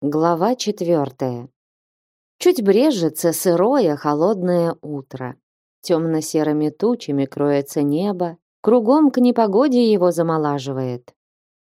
Глава четвертая. Чуть брежется сырое холодное утро. Темно-серыми тучами кроется небо, кругом к непогоде его замолаживает.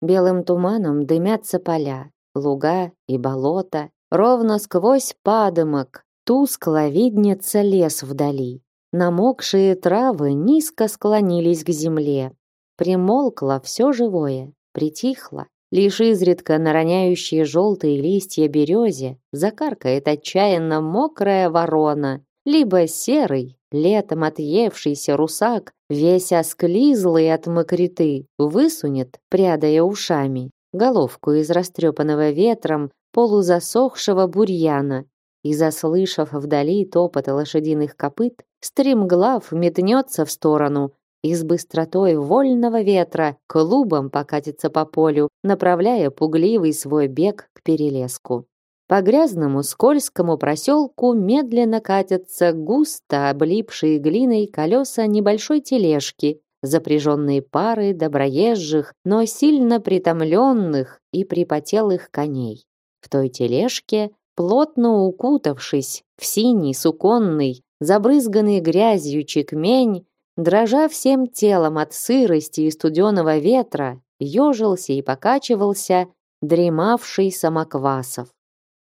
Белым туманом дымятся поля, луга и болота, ровно сквозь падымок тускло виднется лес вдали. Намокшие травы низко склонились к земле. Примолкло все живое, притихло. Лишь изредка на роняющие желтые листья березе закаркает отчаянно мокрая ворона, либо серый, летом отъевшийся русак, весь осклизлый от мокреты, высунет, прядая ушами, головку из растрепанного ветром полузасохшего бурьяна и, заслышав вдали топот лошадиных копыт, стремглав метнется в сторону, и с быстротой вольного ветра клубом покатится по полю, направляя пугливый свой бег к перелеску. По грязному скользкому проселку медленно катятся густо облипшие глиной колеса небольшой тележки, запряженные парой доброезжих, но сильно притомленных и припотелых коней. В той тележке, плотно укутавшись в синий суконный, забрызганный грязью чекмень, Дрожа всем телом от сырости и студеного ветра, ежился и покачивался дремавший самоквасов.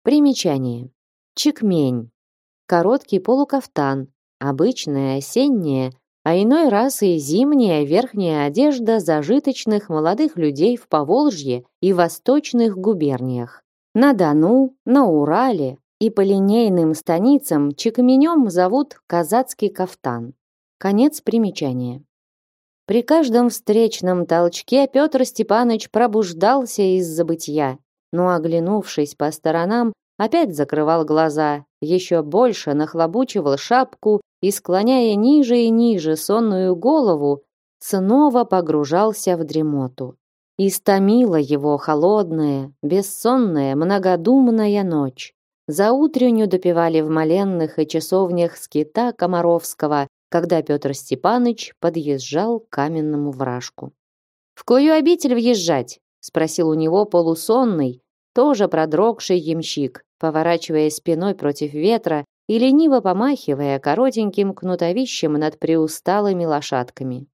Примечание. Чекмень. Короткий полукафтан, обычная осенняя, а иной раз и зимняя верхняя одежда зажиточных молодых людей в Поволжье и восточных губерниях. На Дону, на Урале и по линейным станицам чекменем зовут казацкий кафтан. Конец примечания. При каждом встречном толчке Петр Степанович пробуждался из забытья, но, оглянувшись по сторонам, опять закрывал глаза, еще больше нахлобучивал шапку и, склоняя ниже и ниже сонную голову, снова погружался в дремоту. Истомила его холодная, бессонная, многодумная ночь. За утренню допивали в моленных и часовнях скита Комаровского когда Петр Степаныч подъезжал к каменному вражку. «В кою обитель въезжать?» — спросил у него полусонный, тоже продрогший ямщик, поворачивая спиной против ветра и лениво помахивая коротеньким кнутовищем над приусталыми лошадками.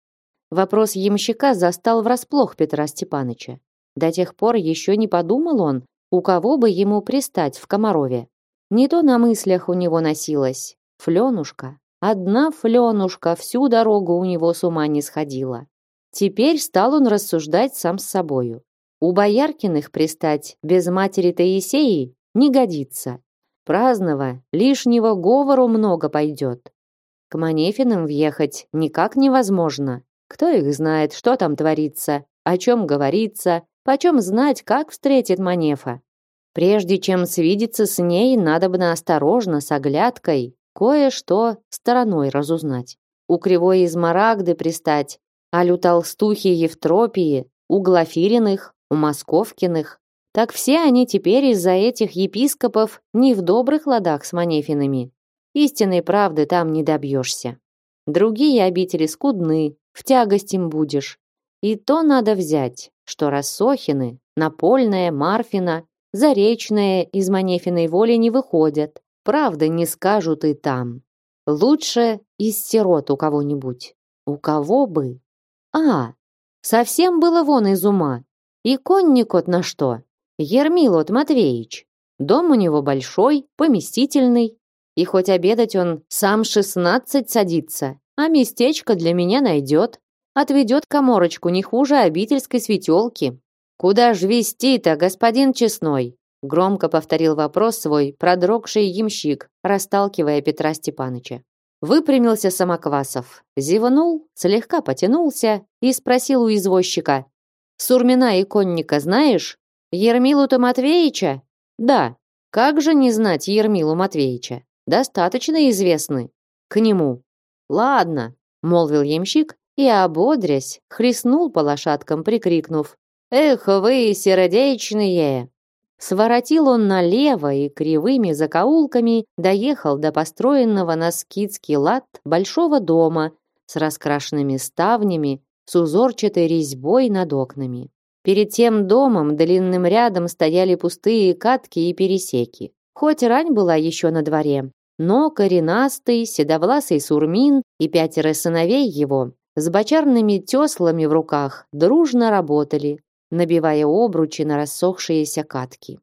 Вопрос ямщика застал врасплох Петра Степаныча. До тех пор еще не подумал он, у кого бы ему пристать в Комарове. Не то на мыслях у него носилось. Фленушка, Одна Фленушка всю дорогу у него с ума не сходила. Теперь стал он рассуждать сам с собою. У Бояркиных пристать без матери Таисеи не годится. Праздного, лишнего говору много пойдет. К Манефиным въехать никак невозможно. Кто их знает, что там творится, о чем говорится, почем знать, как встретит Манефа. Прежде чем свидеться с ней, надо бы осторожно, с оглядкой, кое-что стороной разузнать. У Кривой Измарагды пристать, аль у Толстухи Евтропии, у Глафириных, у Московкиных. Так все они теперь из-за этих епископов не в добрых ладах с Манефинами. Истинной правды там не добьешься. Другие обители скудны, в тягость им будешь. И то надо взять, что Рассохины, Напольная, Марфина, Заречная из Манефиной воли не выходят, Правда не скажут и там. Лучше из сирот у кого-нибудь. У кого бы? А, совсем было вон из ума. И конник от на что? Ермилот Матвеевич. Дом у него большой, поместительный. И хоть обедать он сам шестнадцать садится, а местечко для меня найдет. Отведет коморочку не хуже обительской светелки. Куда ж вести-то, господин Честной? Громко повторил вопрос свой продрогший ямщик, расталкивая Петра Степаныча. Выпрямился Самоквасов, зевнул, слегка потянулся и спросил у извозчика. «Сурмина и конника знаешь? Ермилу-то Матвеича?» «Да. Как же не знать Ермилу Матвеича? Достаточно известны. К нему». «Ладно», — молвил ямщик и, ободрясь, хлестнул по лошадкам, прикрикнув. «Эх вы, сердечные!» Своротил он налево и кривыми закоулками доехал до построенного на скидский лад большого дома с раскрашенными ставнями, с узорчатой резьбой над окнами. Перед тем домом длинным рядом стояли пустые катки и пересеки. Хоть рань была еще на дворе, но коренастый, седовласый Сурмин и пятеро сыновей его с бочарными теслами в руках дружно работали, набивая обручи на рассохшиеся катки.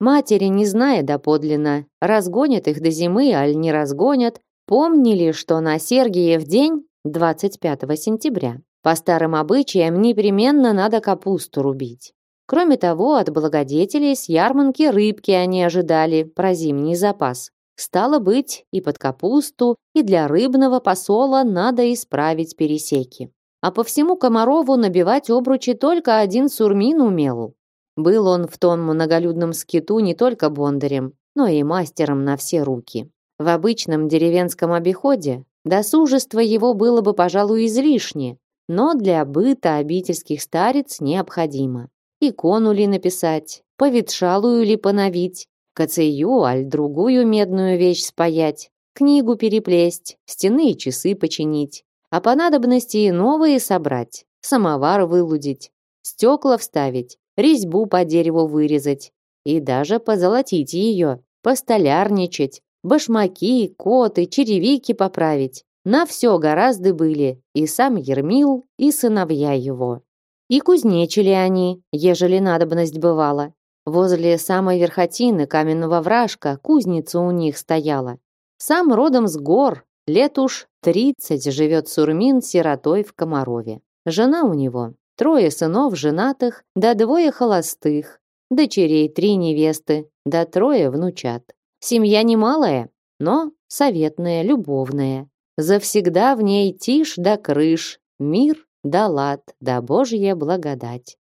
Матери, не зная доподлинно, разгонят их до зимы, аль не разгонят, помнили, что на Сергиев день, 25 сентября, по старым обычаям непременно надо капусту рубить. Кроме того, от благодетелей с ярмарки рыбки они ожидали про зимний запас. Стало быть, и под капусту, и для рыбного посола надо исправить пересеки. А по всему Комарову набивать обручи только один сурмин умел. Был он в том многолюдном скиту не только бондарем, но и мастером на все руки. В обычном деревенском обиходе досужество его было бы, пожалуй, излишне, но для быта обительских старец необходимо. Икону ли написать, повитшалую ли поновить, кацею, аль другую медную вещь спаять, книгу переплесть, стены и часы починить, а по надобности и новые собрать, самовар вылудить, стекла вставить, резьбу по дереву вырезать и даже позолотить ее, постолярничать, башмаки, коты, черевики поправить. На все гораздо были и сам Ермил, и сыновья его. И кузнечили они, ежели надобность бывала. Возле самой верхотины каменного вражка кузница у них стояла. Сам родом с гор, лет уж тридцать живет Сурмин сиротой в Комарове. Жена у него, трое сынов женатых, да двое холостых, дочерей три невесты, да трое внучат. Семья немалая, но советная, любовная. Завсегда в ней тишь да крыш, мир да лад, да божья благодать.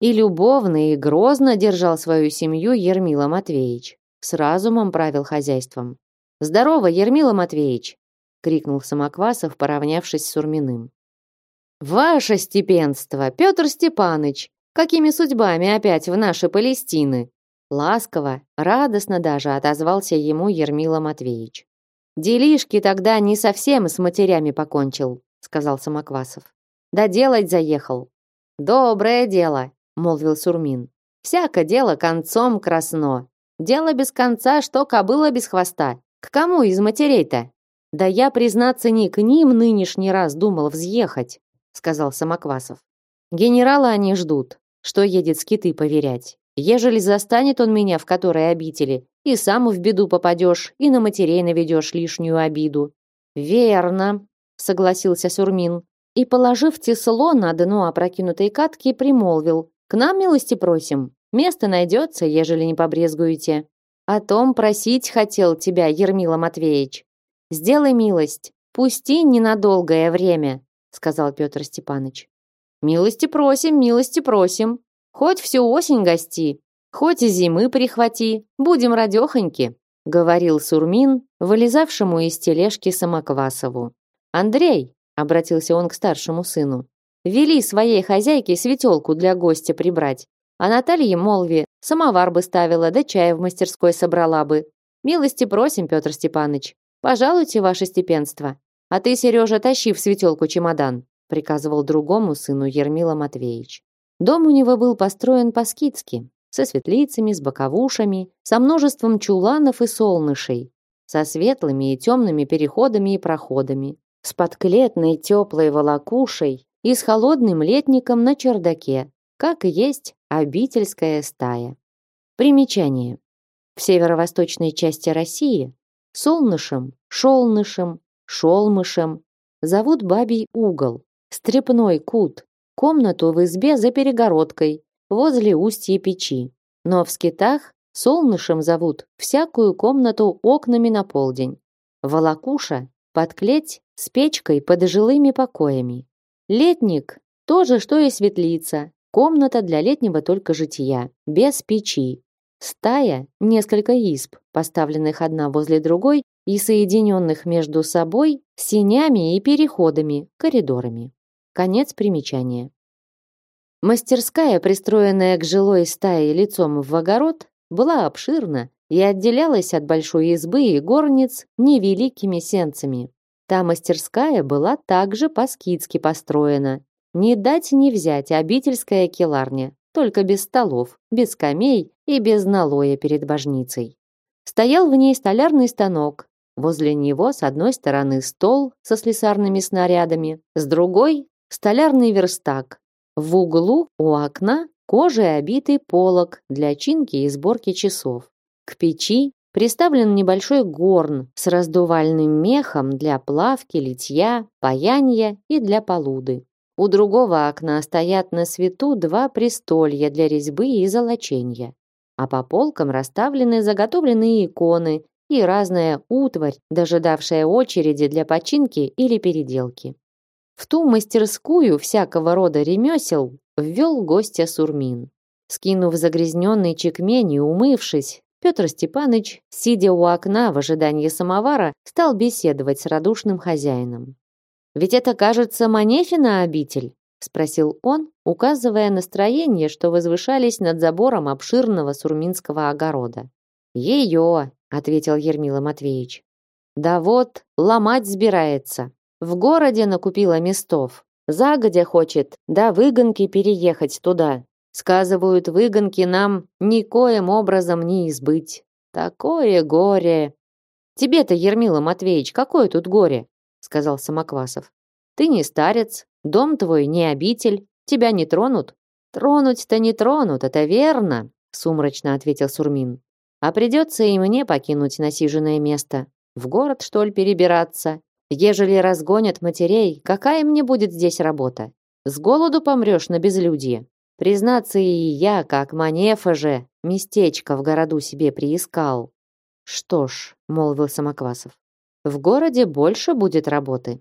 И любовно, и грозно держал свою семью Ермила Матвеевич. С разумом правил хозяйством. «Здорово, Ермила Матвеевич!» — крикнул Самоквасов, поравнявшись с Сурминым. «Ваше степенство, Петр Степаныч! Какими судьбами опять в наши Палестины?» Ласково, радостно даже отозвался ему Ермила Матвеевич. «Делишки тогда не совсем с матерями покончил», сказал Самоквасов. «Да делать заехал». «Доброе дело», молвил Сурмин. «Всяко дело концом красно. Дело без конца, что кобыла без хвоста. К кому из матерей-то?» «Да я, признаться, не к ним нынешний раз думал взъехать», сказал Самоквасов. «Генерала они ждут, что едет скиты поверять. Ежели застанет он меня в которой обители, и сам в беду попадешь, и на матерей наведешь лишнюю обиду». «Верно», — согласился Сурмин, и, положив тесло на дно опрокинутой катки, примолвил. «К нам милости просим. Место найдется, ежели не побрезгуете». «О том просить хотел тебя, Ермила Матвеевич. Сделай милость, пусти ненадолгое время», — сказал Петр Степанович. «Милости просим, милости просим», Хоть всю осень гости, хоть и зимы прихвати, будем радехоньки», — говорил Сурмин, вылезавшему из тележки Самоквасову. «Андрей», — обратился он к старшему сыну, «вели своей хозяйке светелку для гостя прибрать, а Наталье молви самовар бы ставила, да чая в мастерской собрала бы. Милости просим, Петр Степаныч, пожалуйте ваше степенство. А ты, Сережа, тащи в светелку чемодан», — приказывал другому сыну Ермила Матвеевич. Дом у него был построен по-скидски, со светлицами, с боковушами, со множеством чуланов и солнышей, со светлыми и темными переходами и проходами, с подклетной теплой волокушей и с холодным летником на чердаке, как и есть обительская стая. Примечание. В северо-восточной части России солнышем, шелнышем, шелмышем зовут бабий угол, стрепной кут, комнату в избе за перегородкой, возле устья печи. Но в скитах солнышем зовут всякую комнату окнами на полдень. Волокуша — под клеть с печкой под жилыми покоями. Летник — то же, что и светлица, комната для летнего только жития, без печи. Стая — несколько изб, поставленных одна возле другой и соединенных между собой синями и переходами, коридорами. Конец примечания. Мастерская, пристроенная к жилой стае лицом в огород, была обширна и отделялась от большой избы и горниц невеликими сенцами. Та мастерская была также по-скидски построена. Не дать не взять обительская келарня, только без столов, без скамей и без налоя перед божницей. Стоял в ней столярный станок. Возле него с одной стороны стол со слесарными снарядами, с другой — столярный верстак. В углу у окна кожей обитый полог для чинки и сборки часов. К печи приставлен небольшой горн с раздувальным мехом для плавки, литья, паяния и для полуды. У другого окна стоят на свету два престолья для резьбы и золочения, а по полкам расставлены заготовленные иконы и разная утварь, дожидавшая очереди для починки или переделки. В ту мастерскую всякого рода ремесел ввел гостя Сурмин. Скинув загрязненный чекмень и умывшись, Петр Степаныч, сидя у окна в ожидании самовара, стал беседовать с радушным хозяином. «Ведь это, кажется, Манефина обитель?» — спросил он, указывая на строения, что возвышались над забором обширного сурминского огорода. «Ее!» — ответил Ермила Матвеевич. «Да вот, ломать сбирается. В городе накупила местов. Загодя хочет, да выгонки переехать туда. Сказывают, выгонки нам никоим образом не избыть. Такое горе. Тебе-то, Ермила Матвеевич, какое тут горе? сказал Самоквасов. Ты не старец, дом твой не обитель, тебя не тронут. Тронуть-то не тронут, это верно, сумрачно ответил Сурмин. А придется и мне покинуть насиженное место. В город, что ли, перебираться? Ежели разгонят матерей, какая мне будет здесь работа? С голоду помрешь на безлюдье. Признаться, и я, как Манефа же, местечко в городу себе приискал. Что ж, молвил Самоквасов, в городе больше будет работы.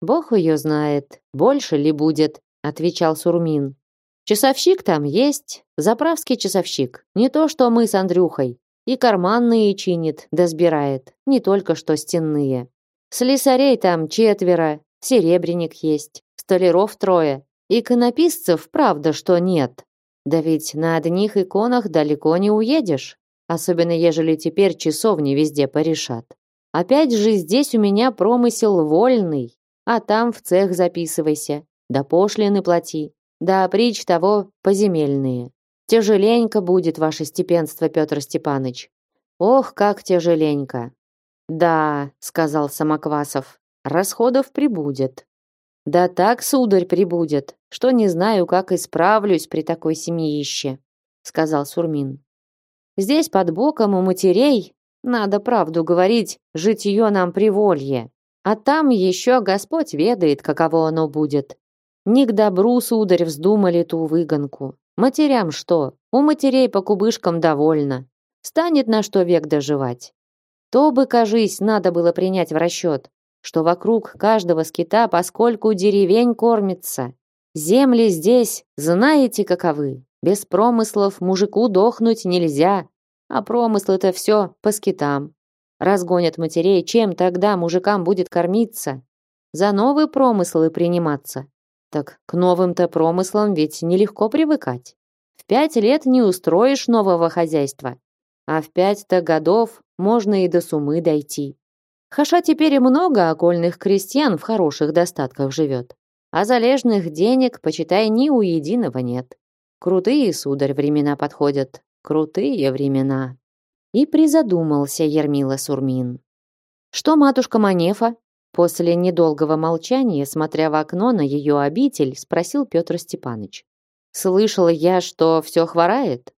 Бог ее знает, больше ли будет, отвечал Сурмин. Часовщик там есть, заправский часовщик, не то что мы с Андрюхой. И карманные чинит, да не только что стенные. Слесарей там четверо, серебряник есть, столяров трое, Иконописцев, правда, что нет. Да ведь на одних иконах далеко не уедешь, особенно ежели теперь часовни везде порешат. Опять же здесь у меня промысел вольный, а там в цех записывайся, да пошлины плати, да притч того поземельные. Тяжеленько будет ваше степенство, Петр Степаныч. Ох, как тяжеленько. Да, сказал Самоквасов, расходов прибудет. Да так, сударь, прибудет, что не знаю, как исправлюсь при такой семьище, сказал Сурмин. Здесь под боком у матерей, надо правду говорить, житье нам приволье. А там еще Господь ведает, каково оно будет. Не к добру, сударь, вздумали ту выгонку. Матерям что? У матерей по кубышкам довольно. Станет на что век доживать. То бы, кажись, надо было принять в расчет что вокруг каждого скита поскольку деревень кормится. Земли здесь, знаете, каковы. Без промыслов мужику дохнуть нельзя, а промыслы-то все по скитам. Разгонят матерей, чем тогда мужикам будет кормиться? За новые промыслы приниматься. Так к новым-то промыслам ведь нелегко привыкать. В пять лет не устроишь нового хозяйства, а в пять-то годов можно и до сумы дойти. Хаша теперь и много окольных крестьян в хороших достатках живет. А залежных денег, почитай, ни у единого нет. Крутые, сударь, времена подходят. Крутые времена. И призадумался Ермила Сурмин. Что матушка Манефа? После недолгого молчания, смотря в окно на ее обитель, спросил Петр Степаныч. Слышал я, что все хворает?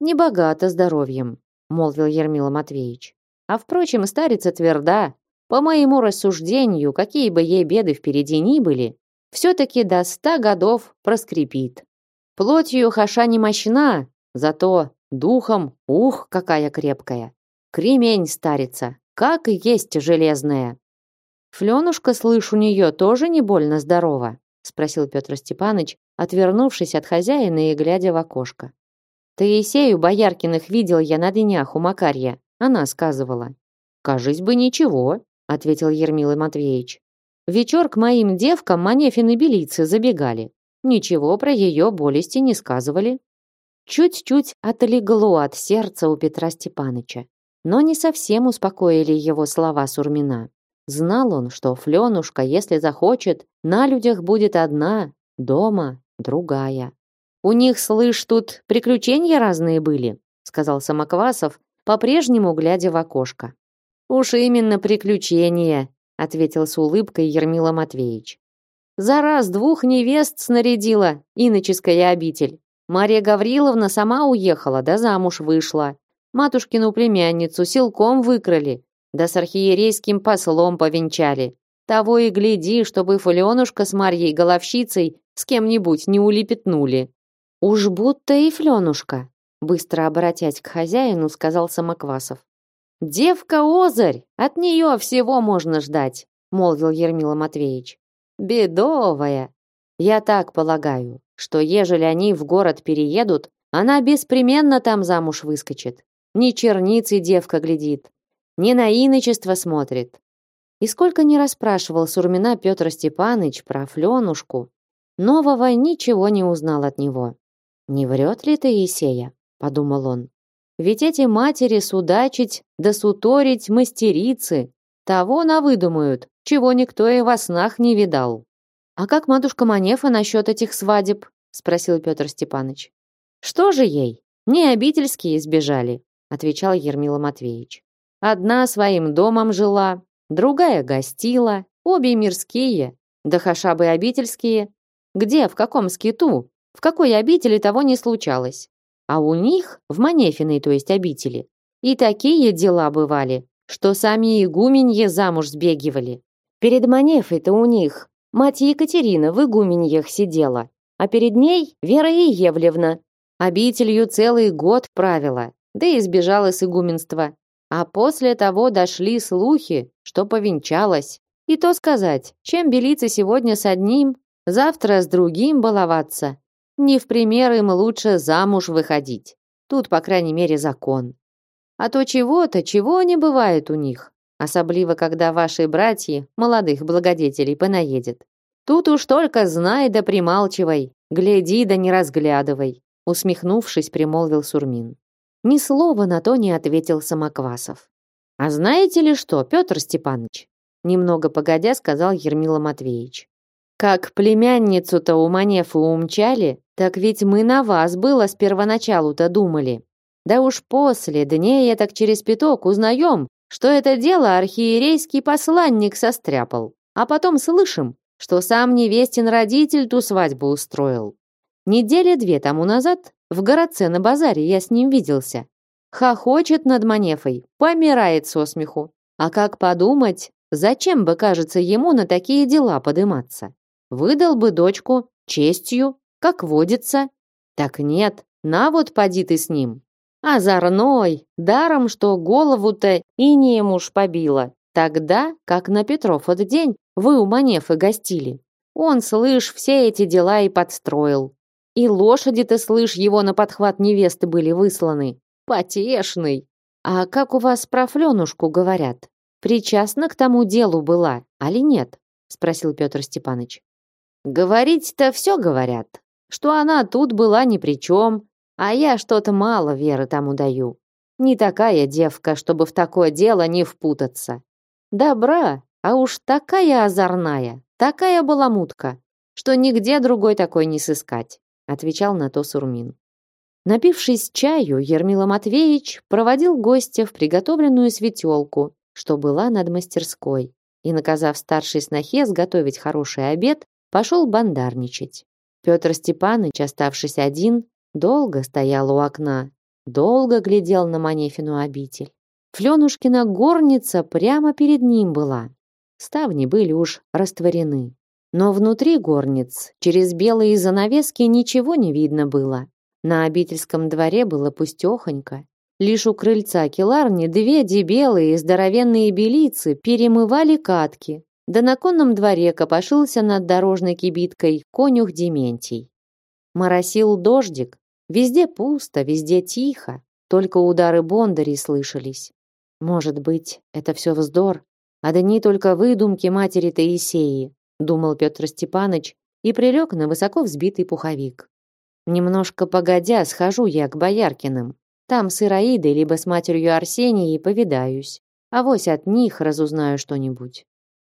Небогато здоровьем, молвил Ермила Матвеевич. А впрочем, старица тверда. По моему рассуждению, какие бы ей беды впереди ни были, все-таки до ста годов проскрипит. Плотью хаша не мощна, зато духом, ух, какая крепкая. Кремень старица, как и есть железная. Фленушка, слышь, у нее тоже не больно здорова, спросил Петр Степанович, отвернувшись от хозяина и глядя в окошко. Таисею Бояркиных видел я на днях у Макарья. Она сказывала. «Кажись бы, ничего», — ответил Ермила Матвеевич. «Вечер к моим девкам Манефины белицы забегали. Ничего про ее болести не сказывали». Чуть-чуть отлегло от сердца у Петра Степаныча, но не совсем успокоили его слова Сурмина. Знал он, что Фленушка, если захочет, на людях будет одна, дома другая. У них, слышь, тут приключения разные были, сказал Самоквасов, по-прежнему глядя в окошко. Уж именно приключения, ответил с улыбкой Ермила Матвеевич. За раз двух невест снарядила иноческая обитель. Мария Гавриловна сама уехала, да замуж вышла. Матушкину племянницу силком выкрали, да с архиерейским послом повенчали. Того и гляди, чтобы Фленушка с Марьей Головщицей с кем-нибудь не улепетнули. Уж будто и Фленушка, быстро обратясь к хозяину, сказал Самоквасов. Девка Озарь, от нее всего можно ждать, молвил Ермила Матвеевич. Бедовая. Я так полагаю, что ежели они в город переедут, она беспременно там замуж выскочит. Ни черницы девка глядит, ни на иночество смотрит. И сколько не расспрашивал Сурмина Петр Степаныч про Фленушку, нового ничего не узнал от него. «Не врет ли ты, Исея?» — подумал он. «Ведь эти матери судачить да суторить мастерицы, того навыдумают, чего никто и во снах не видал». «А как матушка Манефа насчет этих свадеб?» — спросил Петр Степаныч. «Что же ей? Не обительские сбежали», — отвечал Ермила Матвеевич. «Одна своим домом жила, другая гостила, обе мирские, да хашабы обительские. Где, в каком скиту, в какой обители того не случалось. А у них, в Манефиной, то есть обители, и такие дела бывали, что сами игуменье замуж сбегивали. Перед Манефой-то у них мать Екатерина в игуменьях сидела, а перед ней Вера Иевлевна. Обителью целый год правила, да и сбежала с игуменства. А после того дошли слухи, что повенчалась. И то сказать, чем белиться сегодня с одним, завтра с другим баловаться. Не в пример им лучше замуж выходить. Тут, по крайней мере, закон. А то чего-то, чего не бывает у них. Особливо, когда ваши братья, молодых благодетелей, понаедет. Тут уж только знай да прималчивай, гляди да не разглядывай, усмехнувшись, примолвил Сурмин. Ни слова на то не ответил Самоквасов. А знаете ли что, Петр Степанович? Немного погодя сказал Ермила Матвеевич. Как племянницу-то у Манефы умчали, так ведь мы на вас было с первоначалу-то думали. Да уж после, дней я так через пяток узнаем, что это дело архиерейский посланник состряпал. А потом слышим, что сам невестин родитель ту свадьбу устроил. Недели две тому назад в городце на базаре я с ним виделся. Хохочет над Манефой, помирает со смеху. А как подумать, зачем бы, кажется, ему на такие дела подыматься? Выдал бы дочку честью, как водится. Так нет, на вот поди ты с ним. Озорной, даром, что голову-то и не уж побило. Тогда, как на Петров этот день, вы у Манефы гостили. Он, слышь, все эти дела и подстроил. И лошади ты, слышь, его на подхват невесты были высланы. Потешный. А как у вас про Фленушку говорят? Причастна к тому делу была, али нет? Спросил Петр Степанович. Говорить-то все говорят, что она тут была ни при чем, а я что-то мало веры тому даю. Не такая девка, чтобы в такое дело не впутаться. Добра, а уж такая озорная, такая баламутка, что нигде другой такой не сыскать, отвечал на то Сурмин. Напившись чаю, Ермила Матвеевич проводил гостя в приготовленную светелку, что была над мастерской, и, наказав старшей снохе сготовить хороший обед, пошел бандарничать. Петр Степанович, оставшись один, долго стоял у окна, долго глядел на Манефину обитель. Фленушкина горница прямо перед ним была. Ставни были уж растворены. Но внутри горниц, через белые занавески, ничего не видно было. На обительском дворе было пустехонько. Лишь у крыльца келарни две дебелые здоровенные белицы перемывали катки, да на конном дворе копошился над дорожной кибиткой конюх Дементий. Моросил дождик, везде пусто, везде тихо, только удары бондарей слышались. Может быть, это все вздор, а да не только выдумки матери Таисеи, думал Петр Степанович и прилег на высоко взбитый пуховик. Немножко погодя, схожу я к Бояркиным. Там с Ираидой либо с матерью Арсенией повидаюсь. а вось от них разузнаю что-нибудь.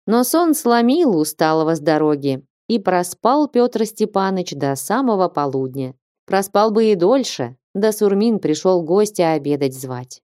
Но сон сломил усталого с дороги, и проспал Петр Степаныч до самого полудня. Проспал бы и дольше, да Сурмин пришел гостя обедать звать.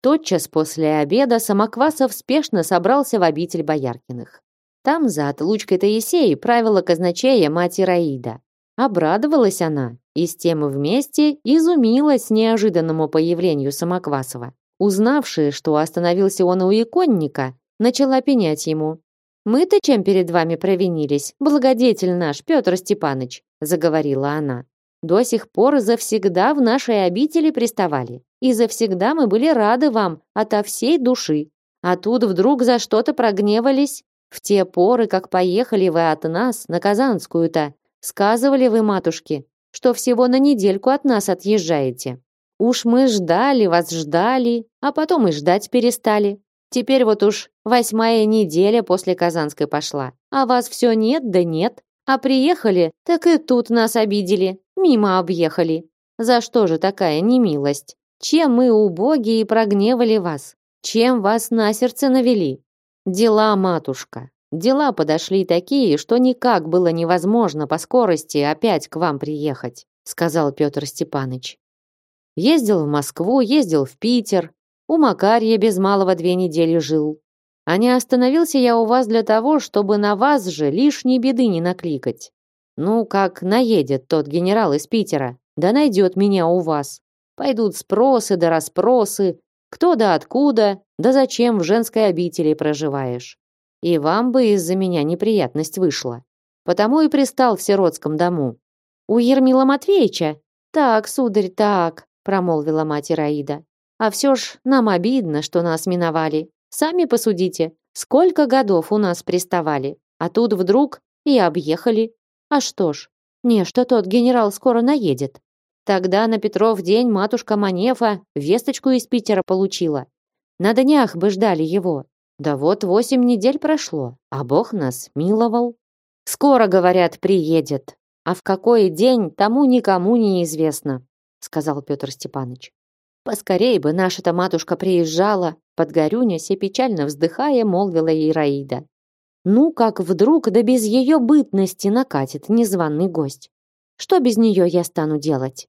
Тотчас после обеда Самоквасов спешно собрался в обитель Бояркиных. Там за отлучкой Таисеи правила казначея мать Ираида. Обрадовалась она и с тем вместе изумилась неожиданному появлению Самоквасова. Узнавши, что остановился он у иконника, начала пенять ему. «Мы-то чем перед вами провинились, благодетель наш, Петр Степаныч», заговорила она. «До сих пор завсегда в нашей обители приставали, и завсегда мы были рады вам ото всей души. А тут вдруг за что-то прогневались. В те поры, как поехали вы от нас на Казанскую-то, сказывали вы, матушке, что всего на недельку от нас отъезжаете. Уж мы ждали вас, ждали, а потом и ждать перестали. Теперь вот уж восьмая неделя после Казанской пошла, а вас все нет да нет. А приехали, так и тут нас обидели, мимо объехали. За что же такая немилость? Чем мы убогие прогневали вас? Чем вас на сердце навели? Дела, матушка, дела подошли такие, что никак было невозможно по скорости опять к вам приехать, сказал Петр Степаныч. Ездил в Москву, ездил в Питер, у Макарья без малого две недели жил. А не остановился я у вас для того, чтобы на вас же лишней беды не накликать. Ну, как наедет тот генерал из Питера, да найдет меня у вас. Пойдут спросы да расспросы, кто да откуда, да зачем в женской обители проживаешь. И вам бы из-за меня неприятность вышла. Потому и пристал в сиротском дому. У Ермила Матвеевича? Так, сударь, так промолвила мать Ираида. А все ж нам обидно, что нас миновали. Сами посудите, сколько годов у нас приставали, а тут вдруг и объехали. А что ж, не, что тот генерал скоро наедет. Тогда на Петров день матушка Манефа весточку из Питера получила. На днях бы ждали его. Да вот восемь недель прошло, а Бог нас миловал. Скоро, говорят, приедет. А в какой день, тому никому не известно сказал Петр Степанович. Поскорей бы наша-то матушка приезжала, подгорюнясь и печально вздыхая, молвила ей Раида. Ну, как вдруг, да без ее бытности накатит незваный гость. Что без нее я стану делать?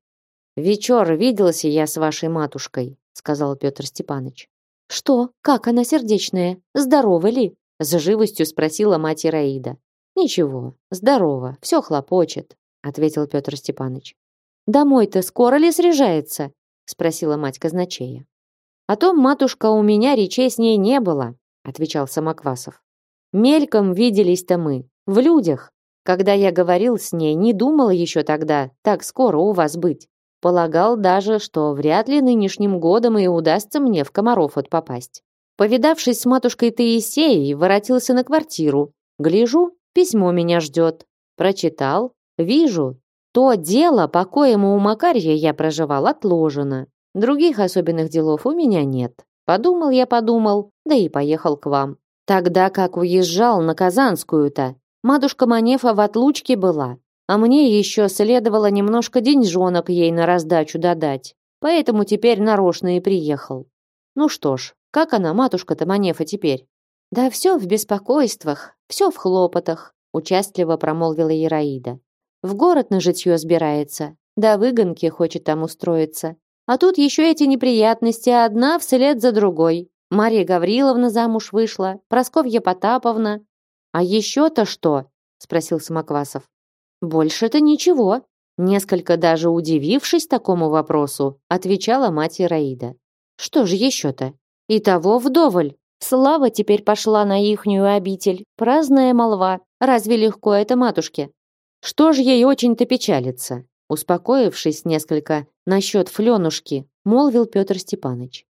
Вечер виделся я с вашей матушкой, сказал Петр Степанович. Что? Как она сердечная? Здорова ли? С живостью спросила мать Раида. Ничего, здорово, все хлопочет, ответил Петр Степанович. Домой-то скоро ли срежается? спросила мать казначея. О том, матушка, у меня речей с ней не было, отвечал Самоквасов. Мельком виделись-то мы, в людях. Когда я говорил с ней, не думал еще тогда так скоро у вас быть. Полагал даже, что вряд ли нынешним годом и удастся мне в Комаров попасть. Повидавшись с матушкой Таисеей, воротился на квартиру. Гляжу, письмо меня ждет. Прочитал, вижу, то дело, по коему у Макарья я проживал, отложено. Других особенных делов у меня нет. Подумал я, подумал, да и поехал к вам. Тогда как уезжал на Казанскую-то, матушка Манефа в отлучке была, а мне еще следовало немножко деньжонок ей на раздачу додать. Поэтому теперь нарочно и приехал. Ну что ж, как она, матушка-то Манефа, теперь? Да все в беспокойствах, все в хлопотах, участливо промолвила Ираида. В город на житье сбирается, да выгонки хочет там устроиться. А тут еще эти неприятности одна вслед за другой. Мария Гавриловна замуж вышла, Просковья Потаповна. А еще-то что? спросил Самоквасов. Больше-то ничего. Несколько даже удивившись такому вопросу, отвечала мать Ираида. Что же еще-то? И того вдоволь. Слава теперь пошла на ихнюю обитель. Праздная молва. Разве легко это матушке? Что ж ей очень-то печалиться? Успокоившись несколько насчет Фленушки, молвил Петр Степаныч.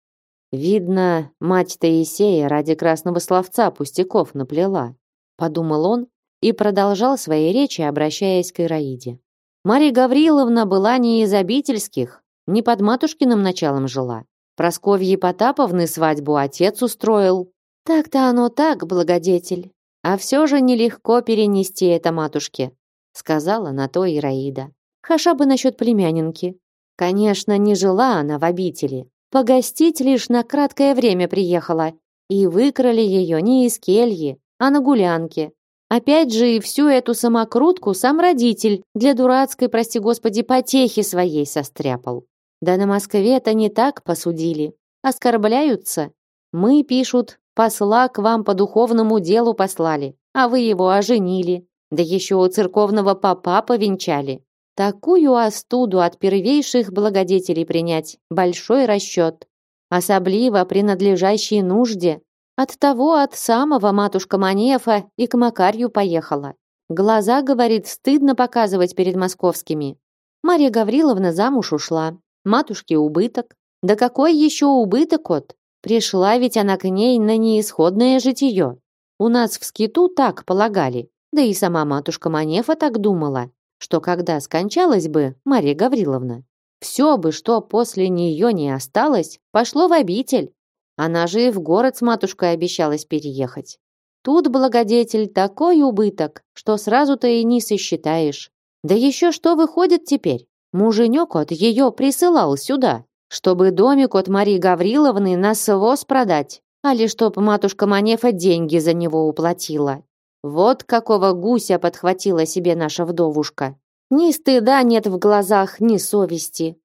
Видно, мать Таисея ради красного словца пустяков наплела, подумал он и продолжал свои речи, обращаясь к Ираиде. Марья Гавриловна была не из обительских, не под матушкиным началом жила. Просковье Потаповны свадьбу отец устроил. Так-то оно так, благодетель. А все же нелегко перенести это матушке сказала на то Ираида. Хаша бы насчет племянинки. Конечно, не жила она в обители. Погостить лишь на краткое время приехала. И выкрали ее не из кельи, а на гулянке. Опять же, и всю эту самокрутку сам родитель для дурацкой, прости господи, потехи своей состряпал. Да на Москве-то не так посудили. Оскорбляются. Мы, пишут, посла к вам по духовному делу послали, а вы его оженили. Да еще у церковного папа повенчали. Такую остуду от первейших благодетелей принять – большой расчет. Особливо при надлежащей нужде. От того от самого матушка Манефа и к Макарью поехала. Глаза, говорит, стыдно показывать перед московскими. Марья Гавриловна замуж ушла. Матушке убыток. Да какой еще убыток от? Пришла ведь она к ней на неисходное житие. У нас в скиту так полагали. Да и сама матушка Манефа так думала что когда скончалась бы Мария Гавриловна, все бы, что после нее не осталось, пошло в обитель. Она же и в город с матушкой обещалась переехать. Тут благодетель такой убыток, что сразу-то и не сосчитаешь. Да еще что выходит теперь? Муженек от ее присылал сюда, чтобы домик от Марии Гавриловны на своз продать, а ли чтоб матушка Манефа деньги за него уплатила. Вот какого гуся подхватила себе наша вдовушка. Ни стыда нет в глазах, ни совести.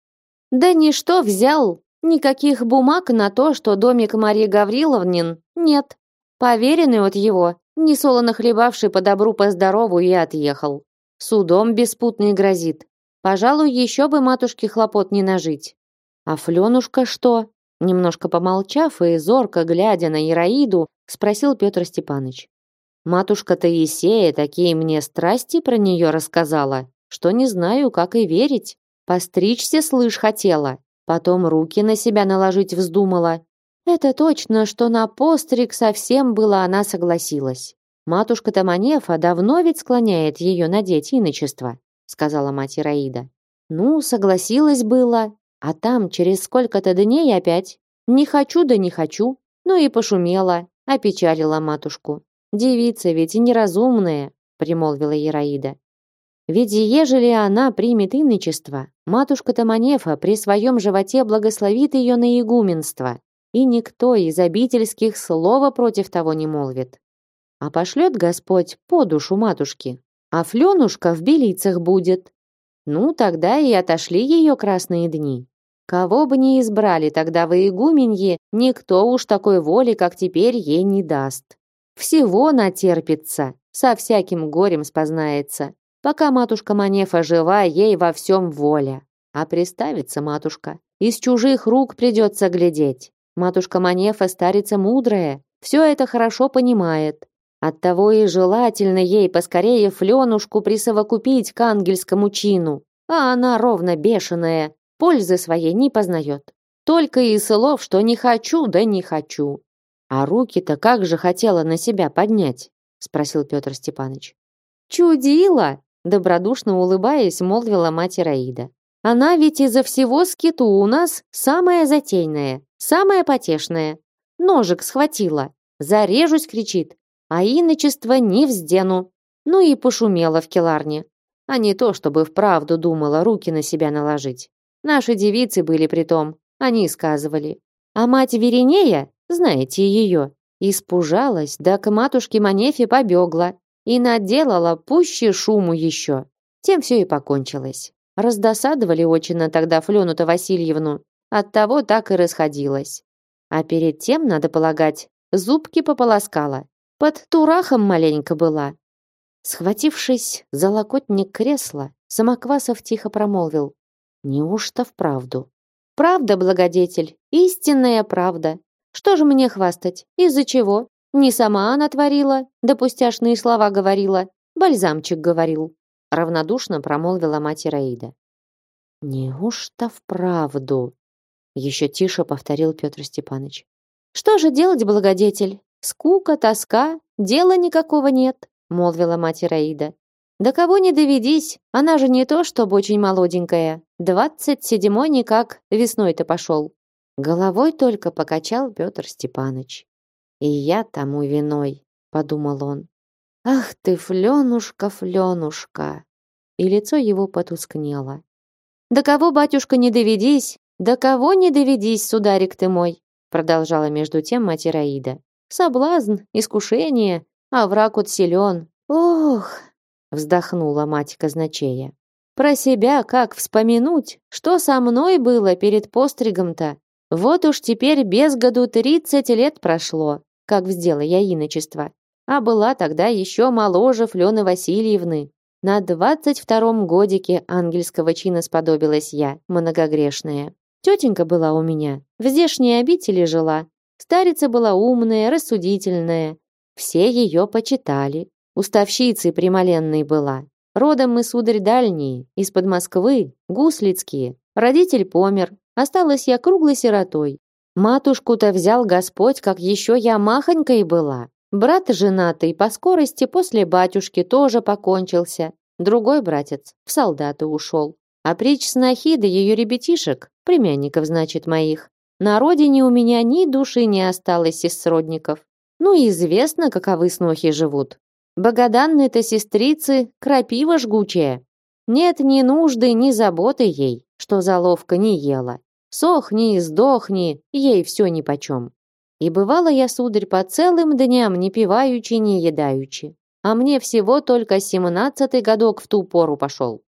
Да ничто взял, никаких бумаг на то, что домик Марии Гавриловнин, нет. Поверенный от его, несолоно хлебавший по добру по здорову и отъехал. Судом беспутный грозит. Пожалуй, еще бы матушке хлопот не нажить. А Фленушка что? Немножко помолчав и зорко глядя на Ираиду, спросил Петр Степанович. Матушка Таисея такие мне страсти про нее рассказала, что не знаю, как и верить. Постричься, слышь, хотела, потом руки на себя наложить вздумала. Это точно, что на постриг совсем было она согласилась. Матушка Таманефа давно ведь склоняет ее надеть иночество, сказала мать Ираида. Ну, согласилась было, а там через сколько-то дней опять. Не хочу да не хочу. Ну и пошумела, опечалила матушку. Девица ведь и неразумная, примолвила Ираида. Ведь ежели она примет иночество, матушка Таманефа при своем животе благословит ее на игуменство, и никто из обительских слова против того не молвит. А пошлет Господь по душу матушки, а Фленушка в белицах будет. Ну, тогда и отошли ее красные дни. Кого бы ни избрали тогда во игуменье, никто уж такой воли, как теперь, ей не даст. Всего натерпится, со всяким горем спознается. Пока матушка Манефа жива, ей во всем воля. А приставится матушка. Из чужих рук придется глядеть. Матушка Манефа старица мудрая, все это хорошо понимает. Оттого и желательно ей поскорее Фленушку присовокупить к ангельскому чину. А она ровно бешеная, пользы своей не познает. Только и слов, что не хочу, да не хочу. А руки-то как же хотела на себя поднять? спросил Петр Степанович. Чудила, добродушно улыбаясь, молвила мать Раида. Она ведь из-за всего скиту у нас самая затейная, самая потешная. Ножик схватила, зарежусь, кричит, а иночество не вздену. Ну и пошумела в келарне. А не то, чтобы вправду думала руки на себя наложить. Наши девицы были при том, они сказывали. А мать Веринея знаете ее, испужалась, да к матушке Манефе побегла и наделала пуще шуму еще. Тем все и покончилось. Раздосадовали очень тогда Флену-то Васильевну, оттого так и расходилась. А перед тем, надо полагать, зубки пополоскала. Под турахом маленько была. Схватившись за локотник кресла, Самоквасов тихо промолвил. Неужто вправду? Правда, благодетель, истинная правда. Что же мне хвастать? Из-за чего? Не сама она творила, да пустяшные слова говорила. Бальзамчик говорил. Равнодушно промолвила мать Ираида. Неужто вправду? Еще тише повторил Петр Степанович. Что же делать, благодетель? Скука, тоска, дела никакого нет, молвила мать Ираида. Да кого не доведись, она же не то, чтобы очень молоденькая. Двадцать седьмой никак весной-то пошел. Головой только покачал Петр Степанович. И я тому виной, подумал он. Ах ты, Фленушка, Фленушка! И лицо его потускнело. Да кого, батюшка, не доведись, да кого не доведись, сударик ты мой, продолжала между тем мать Ираида. Соблазн, искушение, а враг от силен. Ох, вздохнула мать казначея. Про себя как вспомянуть, что со мной было перед постригом-то? Вот уж теперь без году тридцать лет прошло, как вздела я иночество. А была тогда еще моложе Флены Васильевны. На двадцать втором годике ангельского чина сподобилась я, многогрешная. Тетенька была у меня, в здешней обители жила. Старица была умная, рассудительная. Все ее почитали. Уставщицей примоленной была. Родом мы, сударь, дальние, из-под Москвы, гуслицкие. Родитель помер, осталась я круглой сиротой. Матушку-то взял Господь, как еще я махонькой была. Брат женатый по скорости после батюшки тоже покончился. Другой братец в солдаты ушел. А притч снохи да ее ребятишек, племянников, значит, моих, на родине у меня ни души не осталось из сродников. Ну и известно, каковы снохи живут. Богоданные-то сестрицы крапива жгучая. Нет ни нужды, ни заботы ей, что заловка не ела. Сохни и сдохни, ей все нипочем. И бывала я, сударь, по целым дням не пиваючи, не едаючи. А мне всего только семнадцатый годок в ту пору пошел.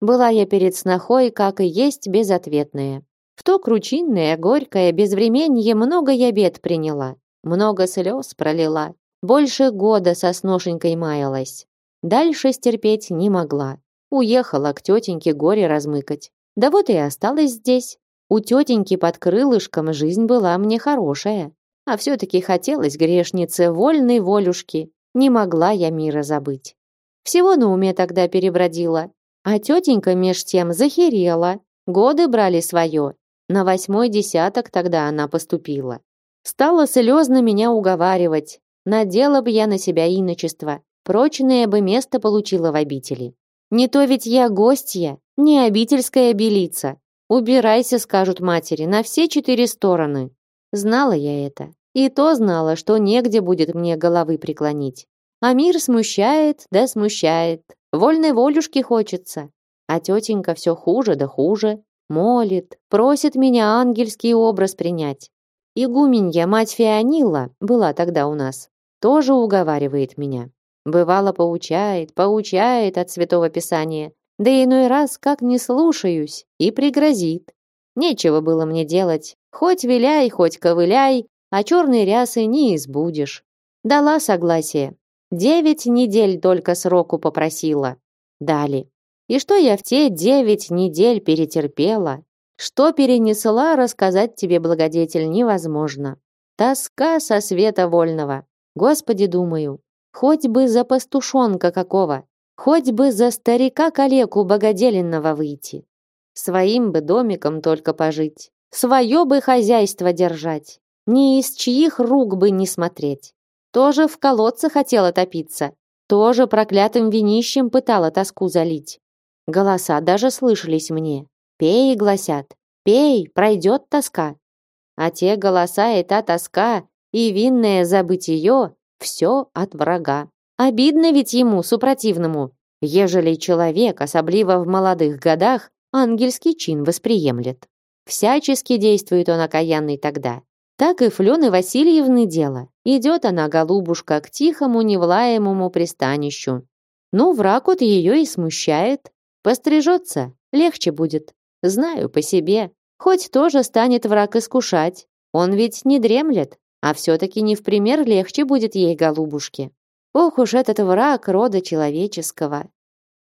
Была я перед снохой, как и есть, безответная. В то кручинное, горькое безвременье много я бед приняла, много слез пролила, больше года со сношенькой маялась. Дальше стерпеть не могла. Уехала к тетеньке горе размыкать. Да вот и осталась здесь. У тетеньки под крылышком жизнь была мне хорошая. А все-таки хотелось грешнице вольной волюшки. Не могла я мира забыть. Всего на уме тогда перебродила. А тетенька меж тем захерела. Годы брали свое. На восьмой десяток тогда она поступила. Стала слезно меня уговаривать. Надела бы я на себя иночество, прочное бы место получила в обители. Не то ведь я гостья, не обительская белица. Убирайся, скажут матери, на все четыре стороны. Знала я это. И то знала, что негде будет мне головы преклонить. А мир смущает, да смущает. Вольной волюшки хочется. А тетенька все хуже да хуже. Молит, просит меня ангельский образ принять. Игуменья, мать Феонила, была тогда у нас, тоже уговаривает меня. Бывало, поучает, поучает от Святого Писания, да иной раз, как не слушаюсь, и пригрозит. Нечего было мне делать, хоть виляй, хоть ковыляй, а черной рясы не избудешь. Дала согласие. Девять недель только сроку попросила. Дали. И что я в те девять недель перетерпела, что перенесла, рассказать тебе, благодетель, невозможно. Тоска со света вольного. Господи, думаю, хоть бы за пастушонка какого, хоть бы за старика калеку богоделенного выйти. Своим бы домиком только пожить, свое бы хозяйство держать, ни из чьих рук бы не смотреть. Тоже в колодце хотела топиться, тоже проклятым винищем пытала тоску залить. Голоса даже слышались мне. Пей, гласят, пей, пройдет тоска. А те голоса и та тоска, и винное забытие — все от врага. Обидно ведь ему, супротивному, ежели человек, особливо в молодых годах, ангельский чин восприемлет. Всячески действует он окаянный тогда. Так и Флены Васильевны дело. Идет она, голубушка, к тихому, невлаемому пристанищу. Ну, враг от ее и смущает. Пострижется, легче будет. Знаю по себе. Хоть тоже станет враг искушать. Он ведь не дремлет, а все-таки не в пример легче будет ей, голубушке. Ох уж этот враг рода человеческого.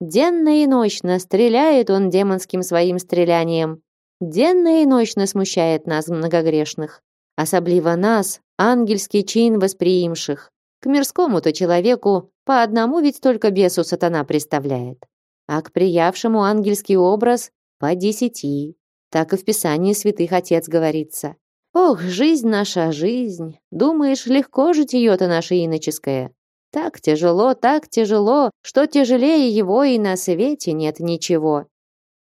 Денно и ночно стреляет он демонским своим стрелянием. Денно и ночно смущает нас, многогрешных. Особливо нас, ангельский чин восприимших. К мирскому-то человеку по одному ведь только бесу сатана представляет. А к приявшему ангельский образ по десяти. Так и в Писании святых отец говорится. Ох, жизнь наша, жизнь. Думаешь, легко житие-то наше иноческое? Так тяжело, так тяжело, что тяжелее его и на свете нет ничего.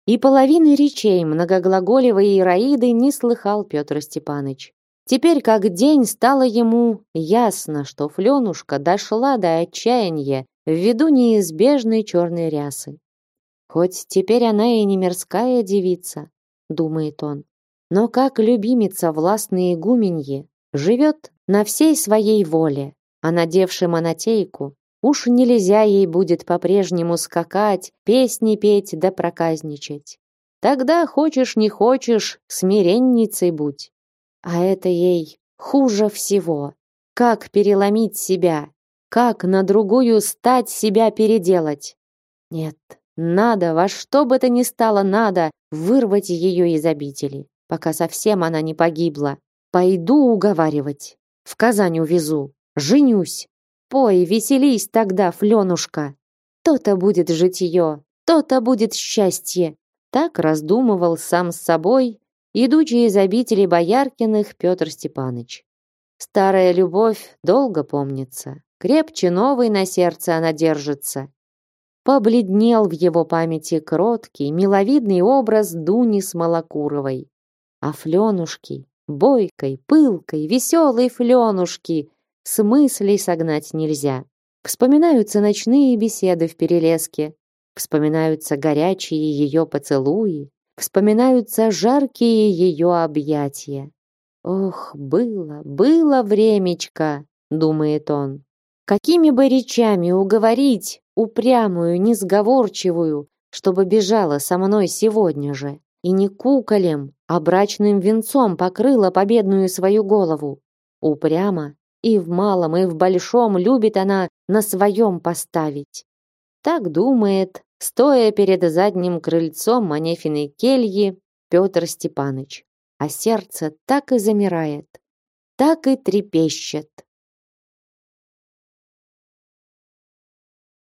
И половины речей многоглаголевой Ираиды не слыхал Петр Степаныч. Теперь как день стало ему ясно, что Фленушка дошла до отчаяния ввиду неизбежной черной рясы. Хоть теперь она и не мирская девица, думает он, но как любимица властной игуменьи живет на всей своей воле, а надевши монотейку, Уж нельзя ей будет по-прежнему скакать, песни петь да проказничать. Тогда хочешь не хочешь, смиренницей будь. А это ей хуже всего. Как переломить себя? Как на другую стать себя переделать? Нет, надо, во что бы то ни стало надо, вырвать ее из обители, пока совсем она не погибла. Пойду уговаривать. В Казань увезу. Женюсь. Пой, веселись тогда, Фленушка. То-то будет житье, то-то будет счастье. Так раздумывал сам с собой, идучи из обители Бояркиных Петр Степаныч. Старая любовь долго помнится, крепче новой на сердце она держится. Побледнел в его памяти кроткий, миловидный образ Дуни Смолокуровой. А Фленушки, бойкой, пылкой, веселой Фленушки, с мыслей согнать нельзя. Вспоминаются ночные беседы в перелеске, Вспоминаются горячие ее поцелуи, вспоминаются жаркие ее объятия. Ох, было, было времечко, думает он. Какими бы речами уговорить упрямую, несговорчивую, чтобы бежала со мной сегодня же, и не куколем, а брачным венцом покрыла победную свою голову. Упрямо и в малом, и в большом любит она на своем поставить. Так думает, стоя перед задним крыльцом Манефиной кельи, Петр Степаныч. А сердце так и замирает, так и трепещет.